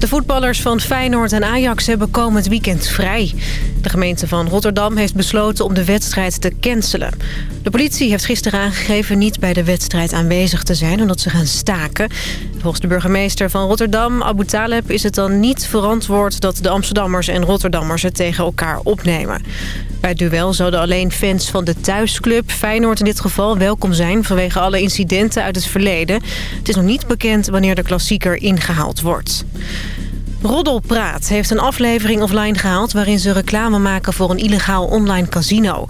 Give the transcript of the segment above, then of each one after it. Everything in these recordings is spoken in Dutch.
De voetballers van Feyenoord en Ajax hebben komend weekend vrij. De gemeente van Rotterdam heeft besloten om de wedstrijd te cancelen. De politie heeft gisteren aangegeven niet bij de wedstrijd aanwezig te zijn... omdat ze gaan staken. Volgens de burgemeester van Rotterdam, Abu Taleb... is het dan niet verantwoord dat de Amsterdammers en Rotterdammers het tegen elkaar opnemen. Bij het duel zouden alleen fans van de thuisclub, Feyenoord in dit geval, welkom zijn... vanwege alle incidenten uit het verleden. Het is nog niet bekend wanneer de klassieker ingehaald wordt. Roddelpraat heeft een aflevering offline gehaald... waarin ze reclame maken voor een illegaal online casino.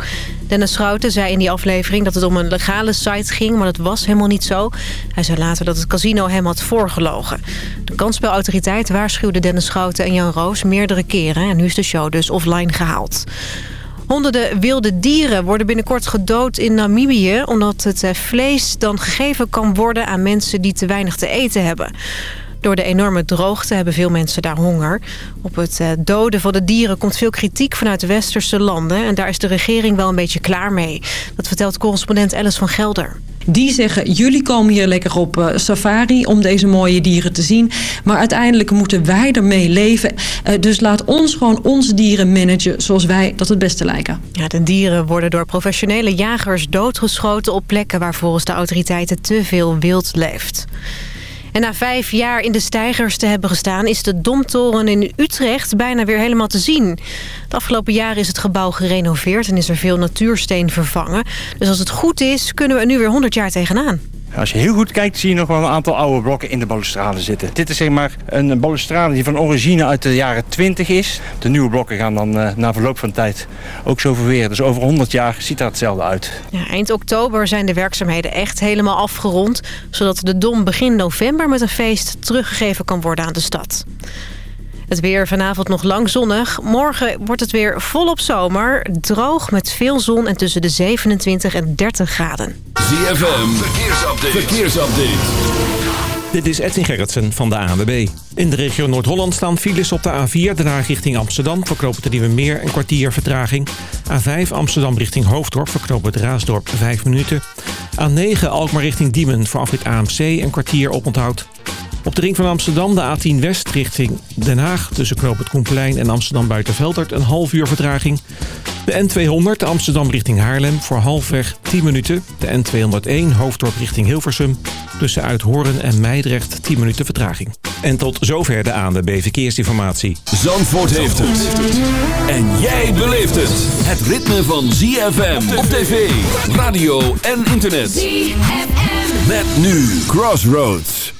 Dennis Schouten zei in die aflevering dat het om een legale site ging... maar dat was helemaal niet zo. Hij zei later dat het casino hem had voorgelogen. De kansspelautoriteit waarschuwde Dennis Schouten en Jan Roos meerdere keren... en nu is de show dus offline gehaald. Honderden wilde dieren worden binnenkort gedood in Namibië... omdat het eh, vlees dan gegeven kan worden aan mensen die te weinig te eten hebben. Door de enorme droogte hebben veel mensen daar honger. Op het eh, doden van de dieren komt veel kritiek vanuit de westerse landen... en daar is de regering wel een beetje klaar mee. Dat vertelt correspondent Alice van Gelder. Die zeggen, jullie komen hier lekker op uh, safari om deze mooie dieren te zien. Maar uiteindelijk moeten wij ermee leven. Uh, dus laat ons gewoon onze dieren managen zoals wij dat het beste lijken. Ja, de dieren worden door professionele jagers doodgeschoten op plekken waar volgens de autoriteiten te veel wild leeft. En na vijf jaar in de stijgers te hebben gestaan... is de Domtoren in Utrecht bijna weer helemaal te zien. Het afgelopen jaar is het gebouw gerenoveerd... en is er veel natuursteen vervangen. Dus als het goed is, kunnen we er nu weer 100 jaar tegenaan. Als je heel goed kijkt zie je nog wel een aantal oude blokken in de balustrade zitten. Dit is zeg maar een balustrade die van origine uit de jaren 20 is. De nieuwe blokken gaan dan uh, na verloop van tijd ook zo verweren. Dus over 100 jaar ziet er hetzelfde uit. Ja, eind oktober zijn de werkzaamheden echt helemaal afgerond. Zodat de Dom begin november met een feest teruggegeven kan worden aan de stad. Het weer vanavond nog lang zonnig. Morgen wordt het weer volop zomer. Droog met veel zon en tussen de 27 en 30 graden. ZFM, verkeersupdate. verkeersupdate. Dit is Edwin Gerritsen van de ANWB. In de regio Noord-Holland staan files op de A4, daarna richting Amsterdam. Verknopen de Nieuwe Meer een kwartier vertraging. A5 Amsterdam richting Hoofddorp, verknopen het Raasdorp 5 minuten. A9 Alkmaar richting Diemen, voor afrit AMC een kwartier oponthoud. Op de ring van Amsterdam de A10 West richting Den Haag... tussen Knoop het Koenplein en Amsterdam Buitenveldert een half uur vertraging. De N200 Amsterdam richting Haarlem voor halfweg 10 minuten. De N201 Hoofddorp richting Hilversum tussen Uithoren en Meidrecht 10 minuten vertraging. En tot zover de aan de B-verkeersinformatie. Zandvoort heeft het. En jij beleeft het. Het ritme van ZFM op tv, radio en internet. ZFM. Met nu Crossroads.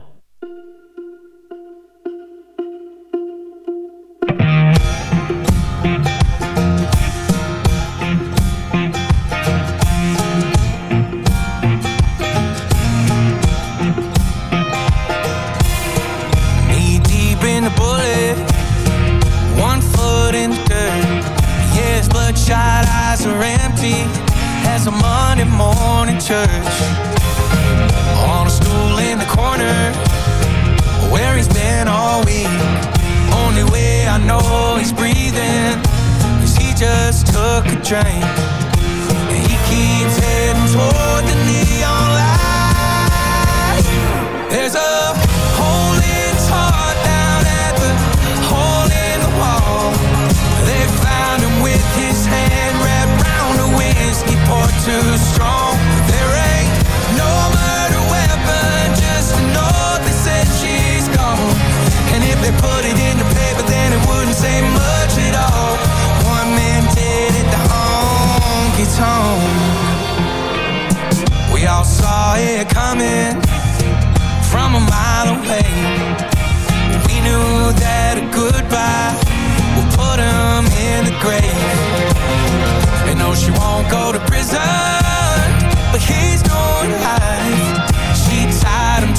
church. On a stool in the corner Where he's been all week. Only way I know he's breathing Is he just took a drink. And he keeps heading toward the neon light. There's a hole in his heart down at the hole in the wall. They found him with his hand wrapped round a whiskey poured too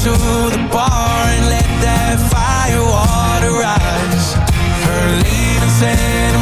to the bar And let that fire water rise. Her leaving sent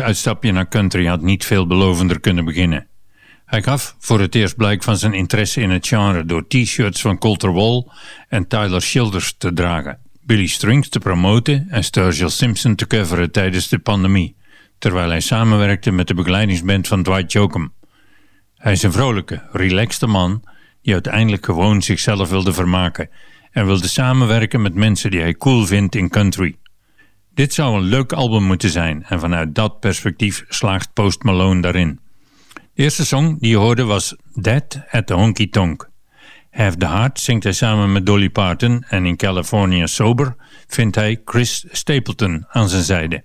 uitstapje naar country had niet veel belovender kunnen beginnen. Hij gaf voor het eerst blijk van zijn interesse in het genre door t-shirts van Colter Wall en Tyler Childers te dragen, Billy Strings te promoten en Sturgill Simpson te coveren tijdens de pandemie, terwijl hij samenwerkte met de begeleidingsband van Dwight Jokum. Hij is een vrolijke, relaxte man die uiteindelijk gewoon zichzelf wilde vermaken en wilde samenwerken met mensen die hij cool vindt in country. Dit zou een leuk album moeten zijn en vanuit dat perspectief slaagt Post Malone daarin. De eerste song die je hoorde was Dead at the Honky Tonk. Have the Heart zingt hij samen met Dolly Parton en in California Sober vindt hij Chris Stapleton aan zijn zijde.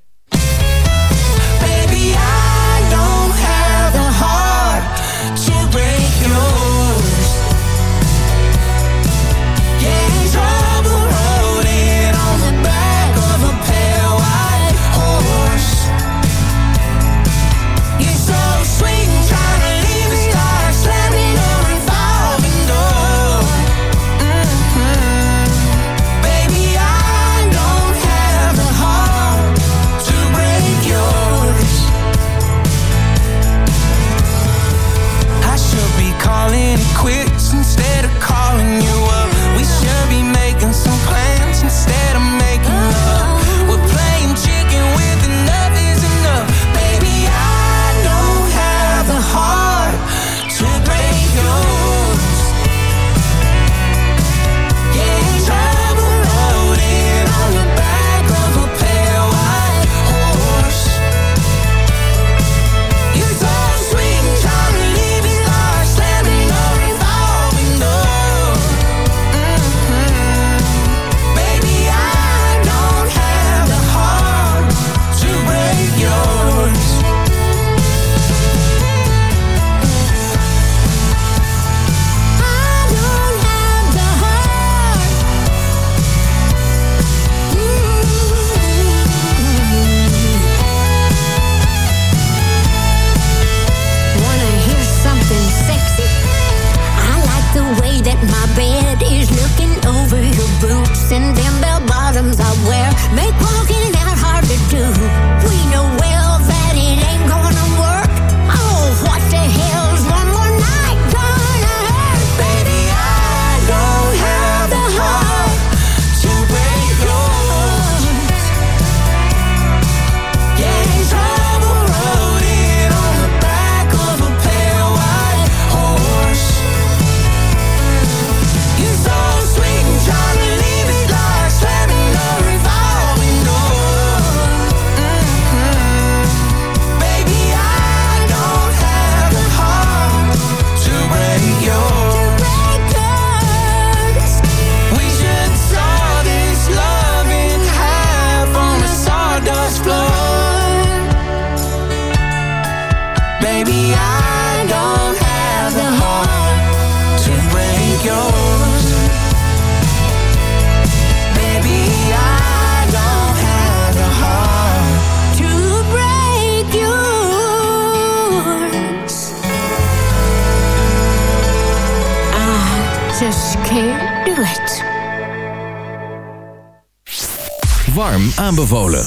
Aanbevolen.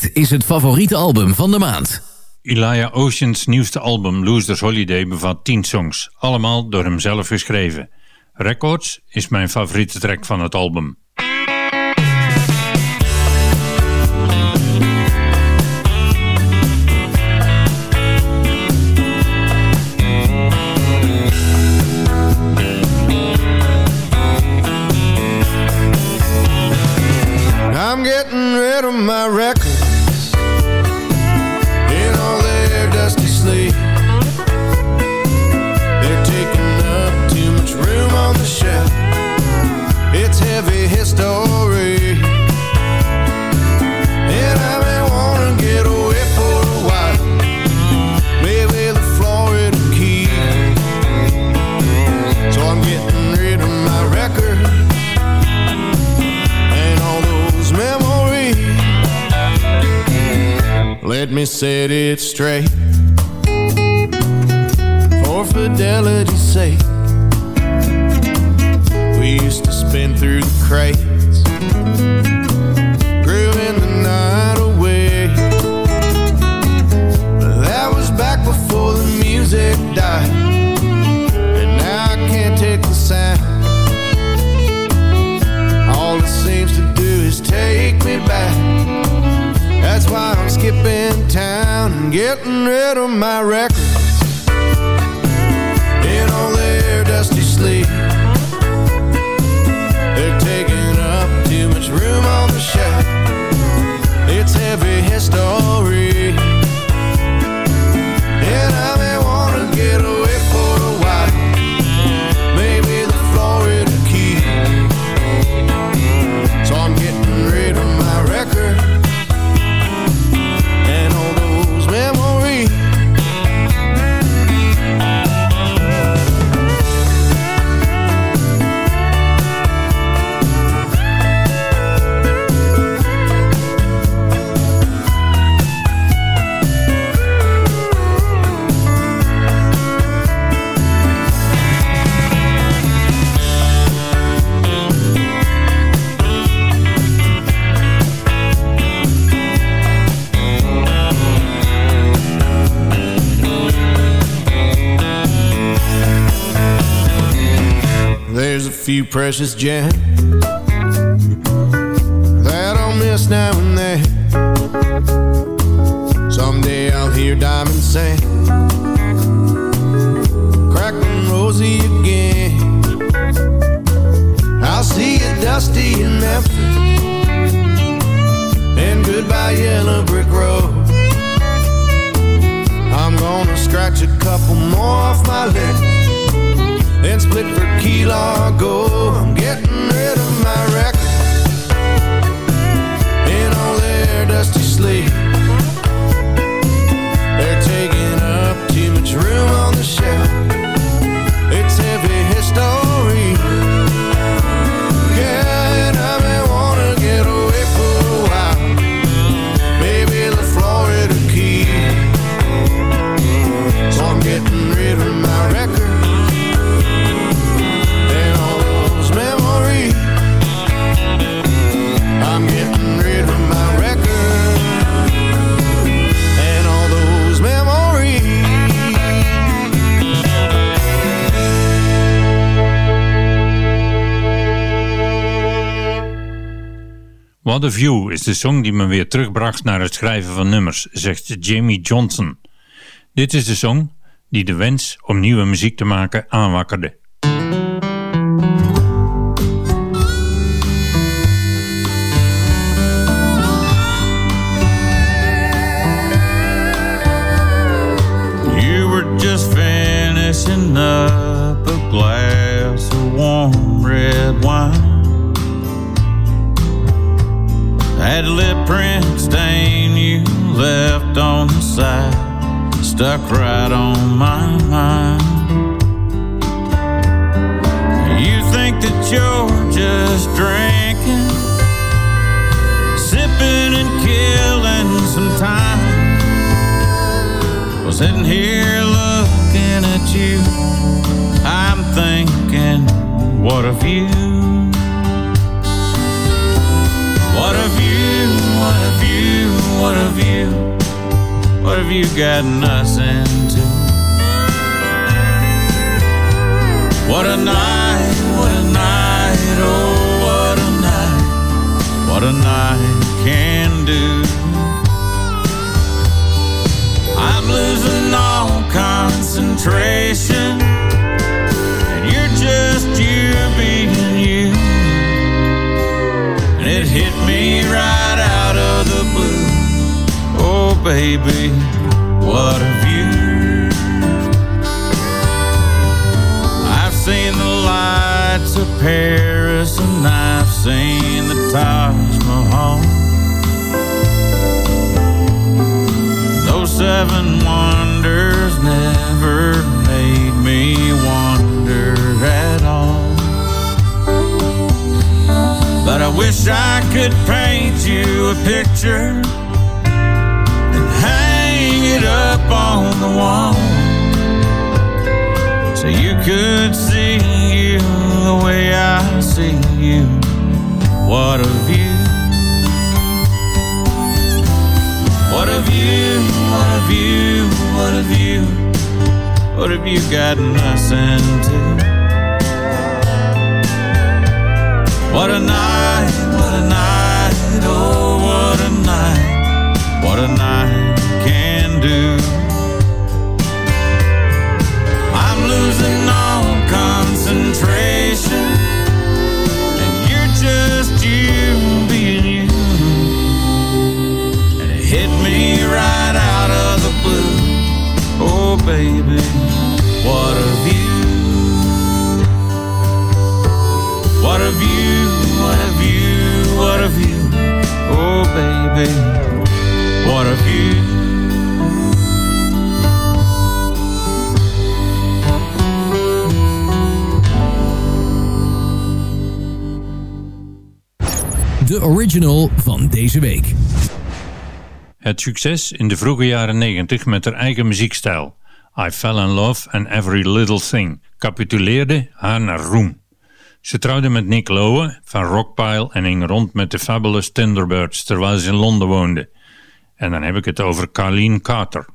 Dit is het favoriete album van de maand. Elijah Ocean's nieuwste album Losers Holiday bevat 10 songs, allemaal door hemzelf geschreven. Records is mijn favoriete track van het album. I'm getting rid of my records me set it straight. For fidelity's sake, we used to spin through the crates, precious gems that I'll miss now and then. Someday I'll hear diamonds sing, crackling rosy again. I'll see you dusty in Memphis, and goodbye yellow brick road. I'm gonna scratch a couple more off my list then split for Key Largo. I'm getting rid of my records in all their dusty sleep. What a View is de song die me weer terugbracht naar het schrijven van nummers, zegt Jamie Johnson. Dit is de song die de wens om nieuwe muziek te maken aanwakkerde. You were just finishing up a glass of warm red wine. Left on the side stuck right on my mind. You think that you're just drinking, sipping and killing some time. Well, sitting here looking at you, I'm thinking, what a view. What have you, what have you gotten us into? What a night, what a night, oh, what a night, what a night can do. I'm losing all concentration, and you're just you being you. And it hit me right baby, what a view. I've seen the lights of Paris, and I've seen the Taj Mahal. Those seven wonders never made me wonder at all. But I wish I could paint you a picture the wall so you could see you the way I see you. What a view. What have you, what have you, what have you, what have you gotten us into? What a night, what a night, oh, van deze week. Het succes in de vroege jaren 90 met haar eigen muziekstijl, I Fell in Love and Every Little Thing, capituleerde haar naar roem. Ze trouwde met Nick Lowe van Rockpile en hing rond met de Fabulous Thunderbirds terwijl ze in Londen woonde. En dan heb ik het over Carleen Carter.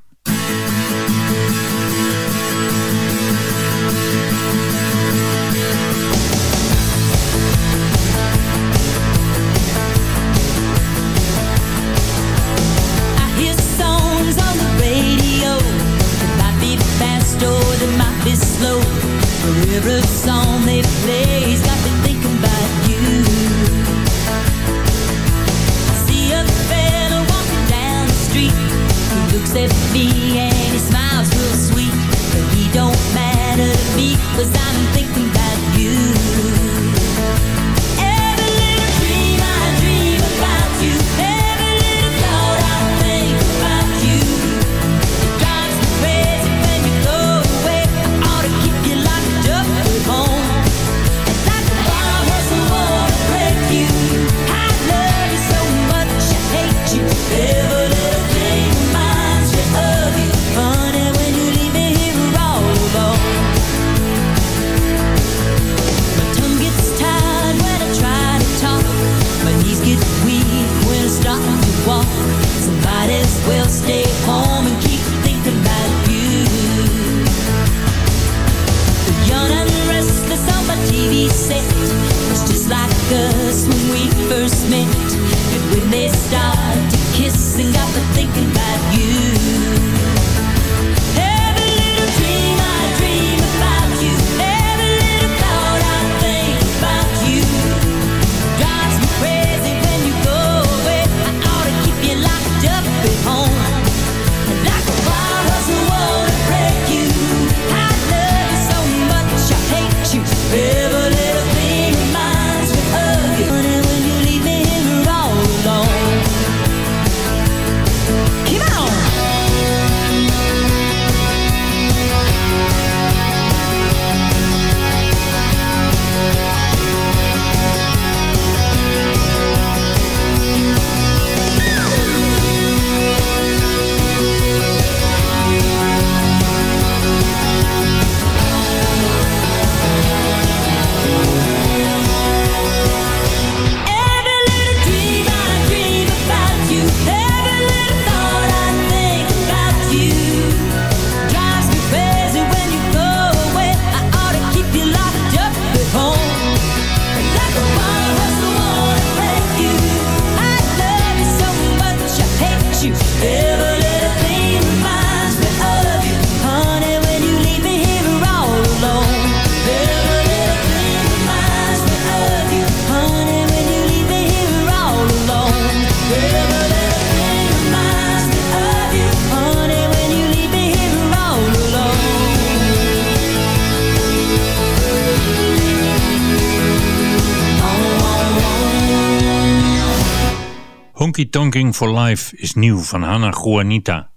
Honky Tonking for Life is nieuw van Hannah Juanita.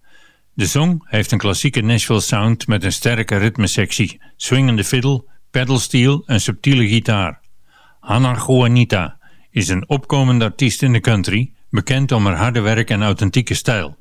De song heeft een klassieke Nashville sound met een sterke ritmesectie, swingende fiddle, pedalsteel en subtiele gitaar. Hannah Juanita is een opkomende artiest in de country, bekend om haar harde werk en authentieke stijl.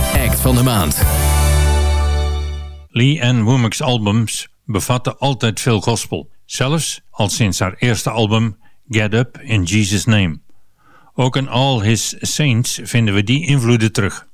act van de maand. Lee en Womack's albums bevatten altijd veel gospel. Zelfs al sinds haar eerste album Get Up in Jesus' Name. Ook in All His Saints vinden we die invloeden terug.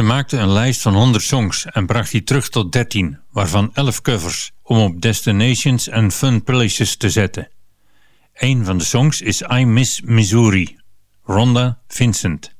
Ze maakte een lijst van 100 songs en bracht die terug tot 13, waarvan 11 covers, om op destinations en fun places te zetten. Een van de songs is I Miss Missouri, Rhonda Vincent.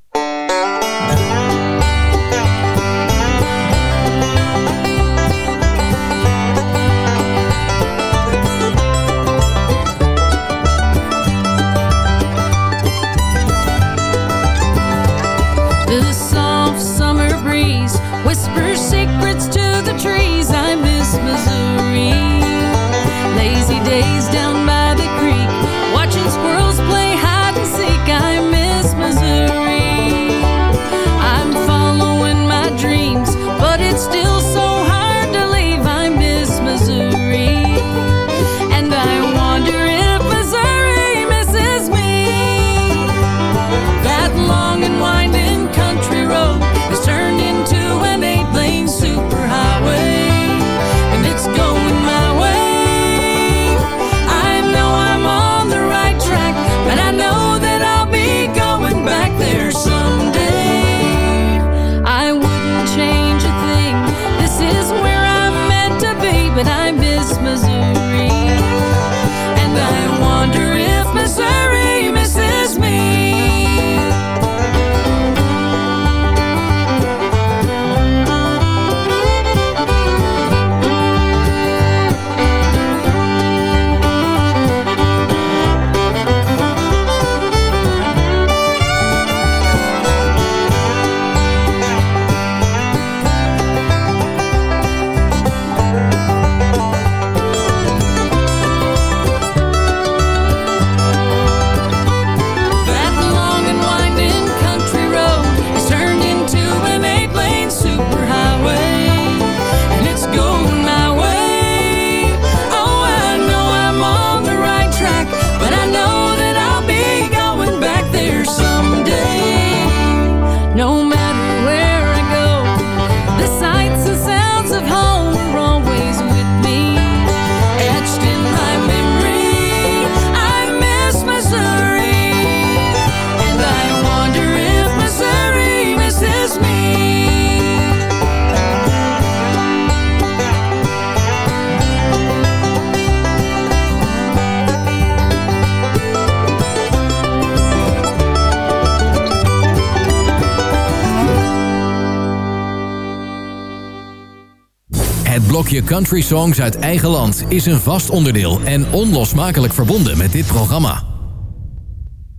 Blokje Country Songs uit eigen land is een vast onderdeel en onlosmakelijk verbonden met dit programma.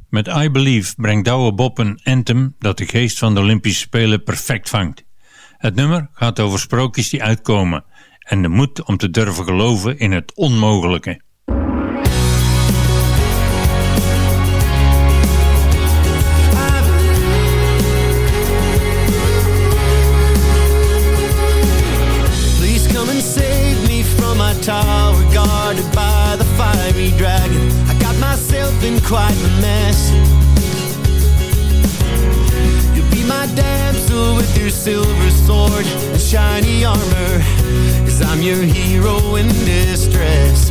Met I Believe brengt Douwe Bob een anthem dat de geest van de Olympische Spelen perfect vangt. Het nummer gaat over sprookjes die uitkomen en de moed om te durven geloven in het onmogelijke. Sword and shiny armor, cause I'm your hero in distress.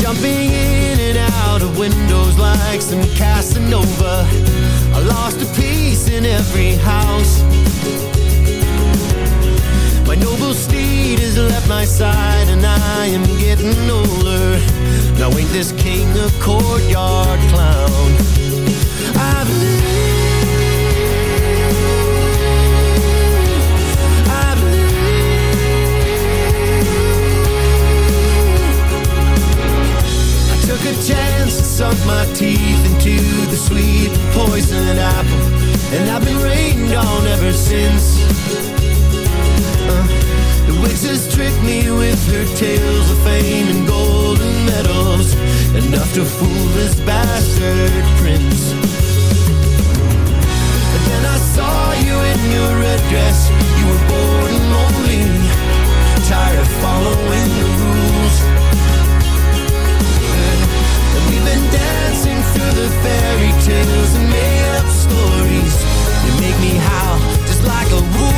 Jumping in and out of windows like some Casanova. I lost a piece in every house. My noble steed has left my side and I am getting older. Now ain't this king a courtyard clown? I believe, chance and sunk my teeth into the sweet poison apple, and I've been rained on ever since. Uh, the witch has tricked me with her tales of fame and golden medals Enough to fool this bastard prince. And then I saw you in your red dress. You were bored and lonely Tired of following the rules been dancing through the fairy tales And made up stories. You make me howl just like a wolf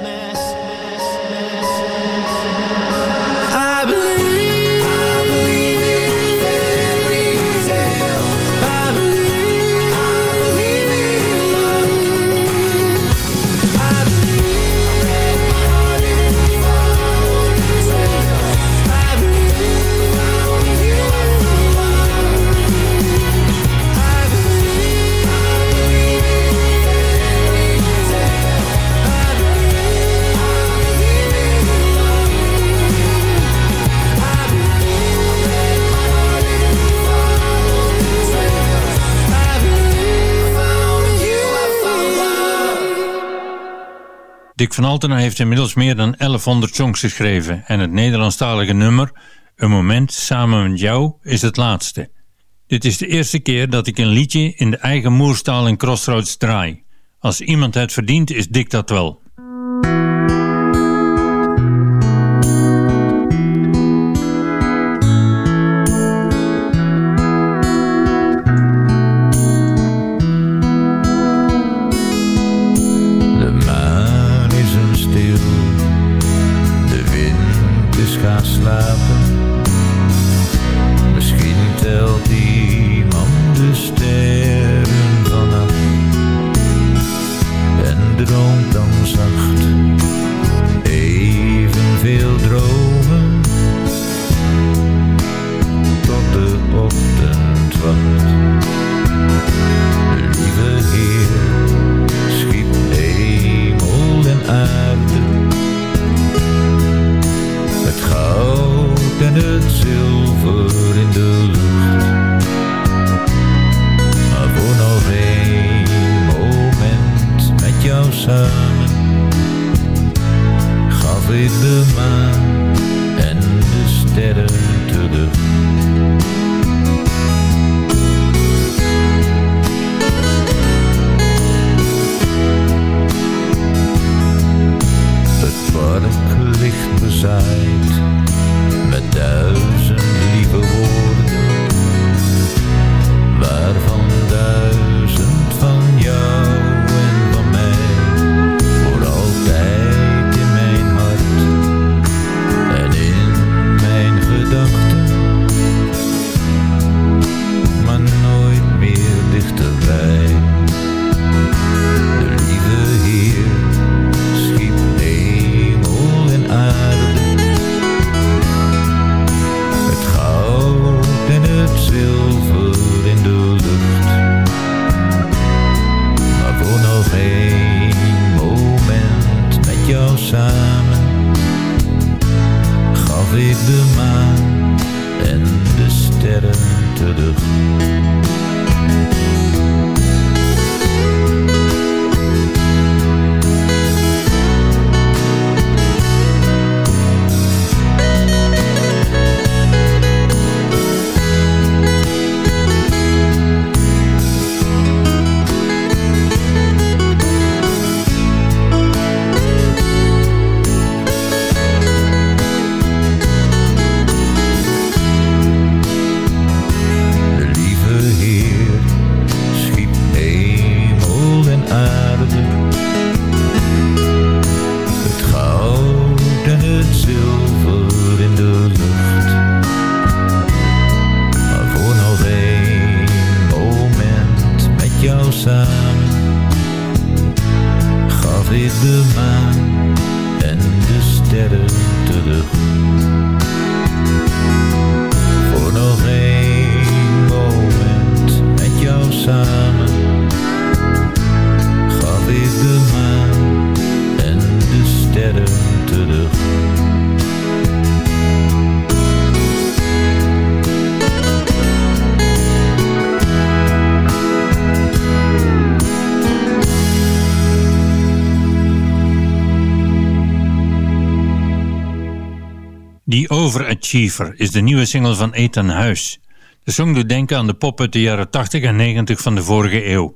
Dick van Altena heeft inmiddels meer dan 1100 songs geschreven en het Nederlandstalige nummer Een Moment Samen Met Jou is het laatste. Dit is de eerste keer dat ik een liedje in de eigen moerstaal in Crossroads draai. Als iemand het verdient is Dick dat wel. The Overachiever is de nieuwe single van Ethan Huis. De song doet denken aan de pop uit de jaren 80 en 90 van de vorige eeuw.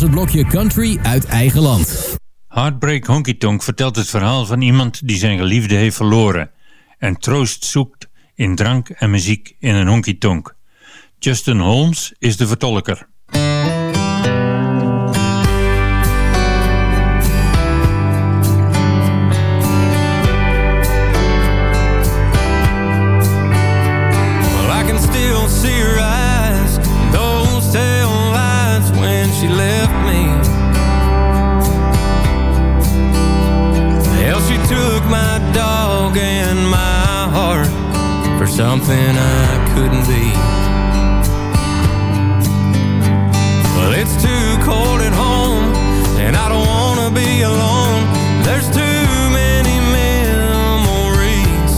het blokje country uit eigen land. Heartbreak Honky Tonk vertelt het verhaal van iemand die zijn geliefde heeft verloren en troost zoekt in drank en muziek in een honky tonk. Justin Holmes is de vertolker. something I couldn't be. Well, it's too cold at home, and I don't wanna be alone. There's too many memories.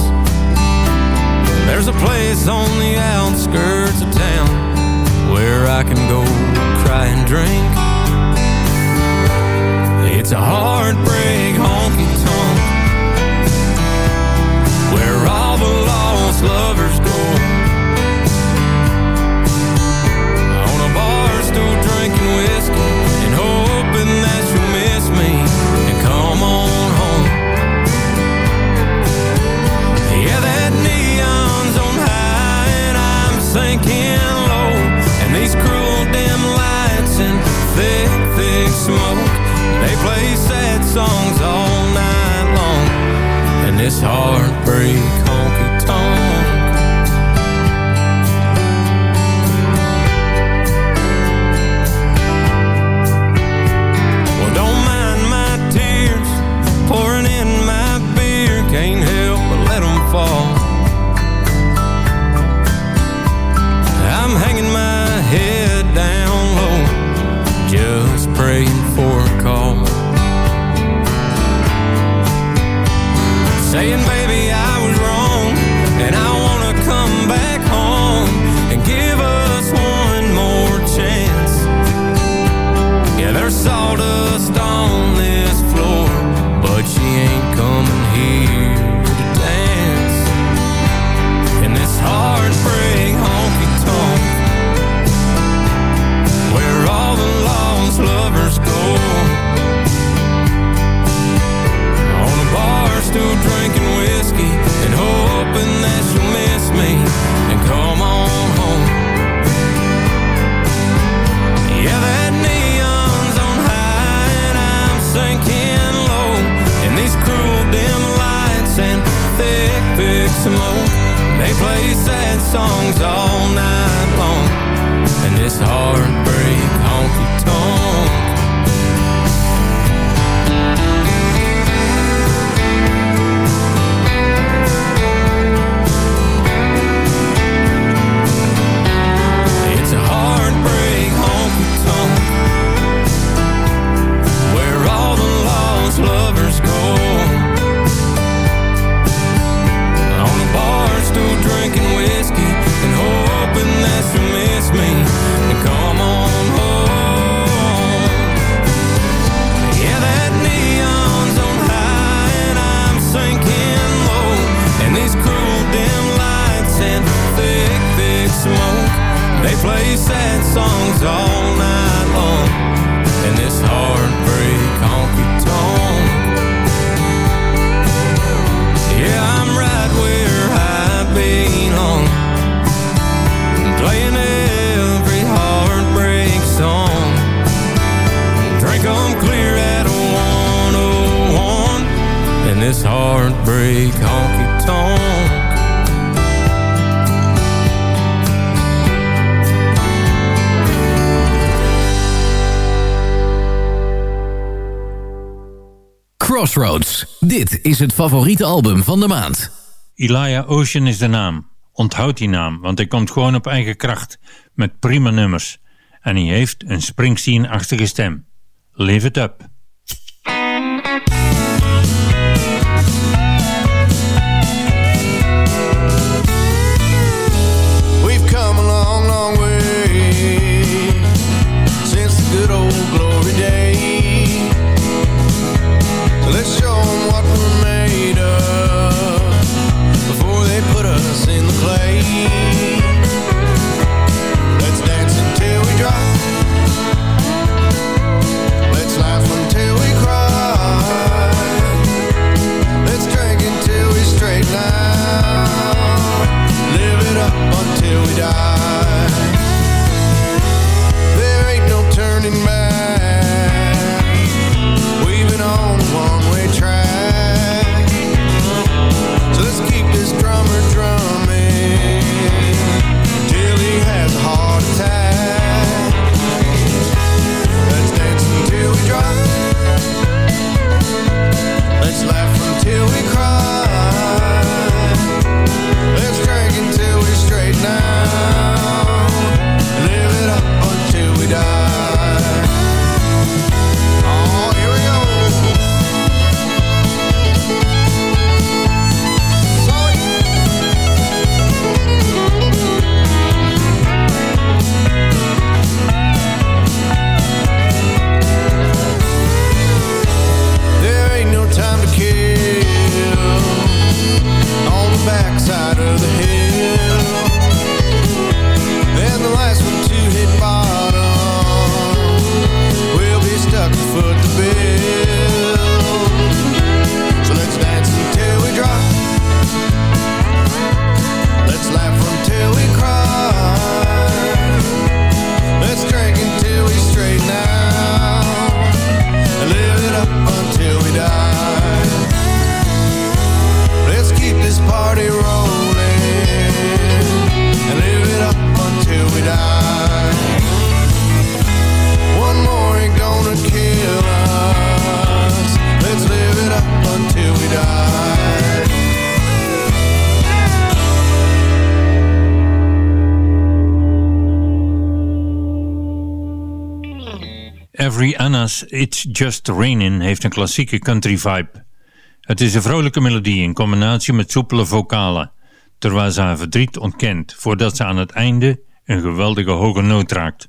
There's a place on the outskirts of town where I can go cry and drink. It's a heartbreak honky Dit is het favoriete album van de maand. Elia Ocean is de naam. Onthoud die naam, want hij komt gewoon op eigen kracht. Met prima nummers. En hij heeft een Springsteen-achtige stem. Live it up. It's, Just Rainin heeft een klassieke country vibe. Het is een vrolijke melodie in combinatie met soepele vocalen, terwijl ze haar verdriet ontkent voordat ze aan het einde een geweldige hoge noot raakt.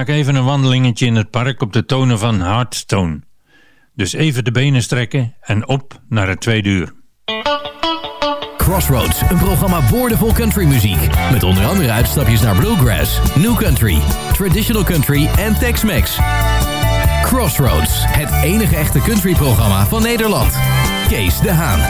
maak even een wandelingetje in het park op de tonen van Hearthstone. Dus even de benen strekken en op naar het tweede uur. Crossroads, een programma boordevol countrymuziek. Met onder andere uitstapjes naar bluegrass, new country, traditional country en Tex-Mex. Crossroads, het enige echte countryprogramma van Nederland. Kees de Haan.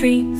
tree.